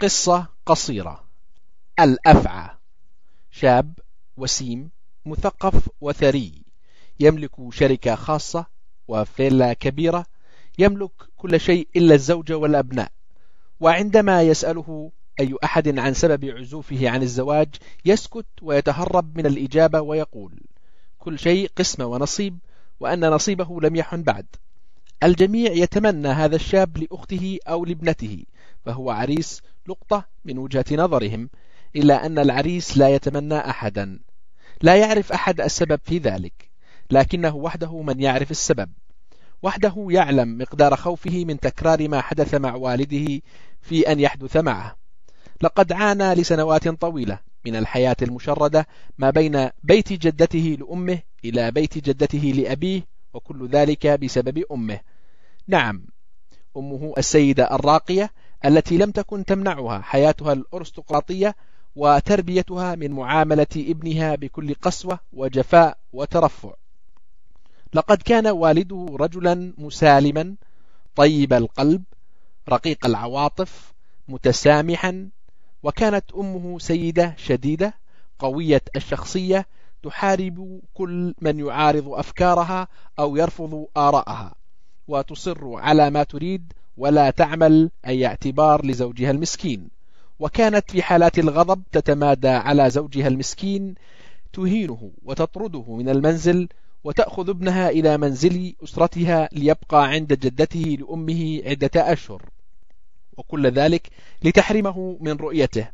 قصة قصيرة. الأفعى شاب وسيم مثقف وثري. يملك شركة خاصة وفيلا كبيرة. يملك كل شيء إلا الزوجة والأبناء. وعندما يسأله أي أحد عن سبب عزوفه عن الزواج يسكت ويتهرب من الإجابة ويقول كل شيء قسمة ونصيب وأن نصيبه لم يحن بعد. الجميع يتمنى هذا الشاب لأخته أو لابنته فهو عريس لقطة من وجهة نظرهم إلا أن العريس لا يتمنى أحدا. لا يعرف أحد السبب في ذلك لكنه وحده من يعرف السبب. وحده يعلم مقدار خوفه من تكرار ما حدث مع والده في أن يحدث معه. لقد عانى لسنوات طويلة من الحياة المشردة ما بين بيت جدته لأمه إلى بيت جدته لأبيه وكل ذلك بسبب أمه. نعم. أمه السيدة الراقية التي لم تكن تمنعها حياتها الأرستقراطية وتربيتها من معاملة ابنها بكل قسوة وجفاء وترفع. لقد كان والده رجلا مسالما طيب القلب رقيق العواطف متسامحا وكانت أمه سيدة شديدة قوية الشخصية تحارب كل من يعارض أفكارها أو يرفض آراءها. وتصر على ما تريد ولا تعمل أي اعتبار لزوجها المسكين. وكانت في حالات الغضب تتمادى على زوجها المسكين تهينه وتطرده من المنزل وتأخذ ابنها إلى منزل أسرتها ليبقى عند جدته لأمه عدة أشهر. وكل ذلك لتحرمه من رؤيته.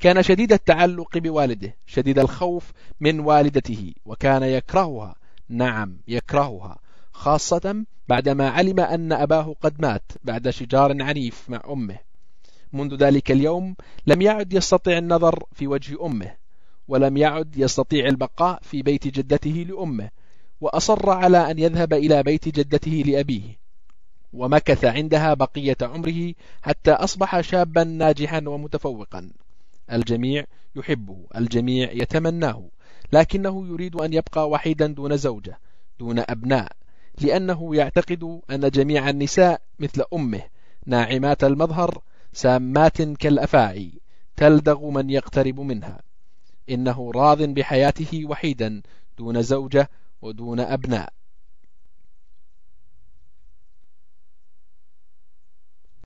كان شديد التعلق بوالده شديد الخوف من والدته وكان يكرهها. نعم يكرهها. خاصة بعدما علم أن أباه قد مات بعد شجار عنيف مع أمه. منذ ذلك اليوم لم يعد يستطيع النظر في وجه أمه ولم يعد يستطيع البقاء في بيت جدته لأمه وأصر على أن يذهب إلى بيت جدته لأبيه. ومكث عندها بقية عمره حتى أصبح شابا ناجحا ومتفوقا. الجميع يحبه الجميع يتمناه لكنه يريد أن يبقى وحيدا دون زوجة دون أبناء لأنه يعتقد أن جميع النساء مثل أمه ناعمات المظهر سامات كالأفاعي تلدغ من يقترب منها. إنه راض بحياته وحيدا دون زوجة ودون أبناء.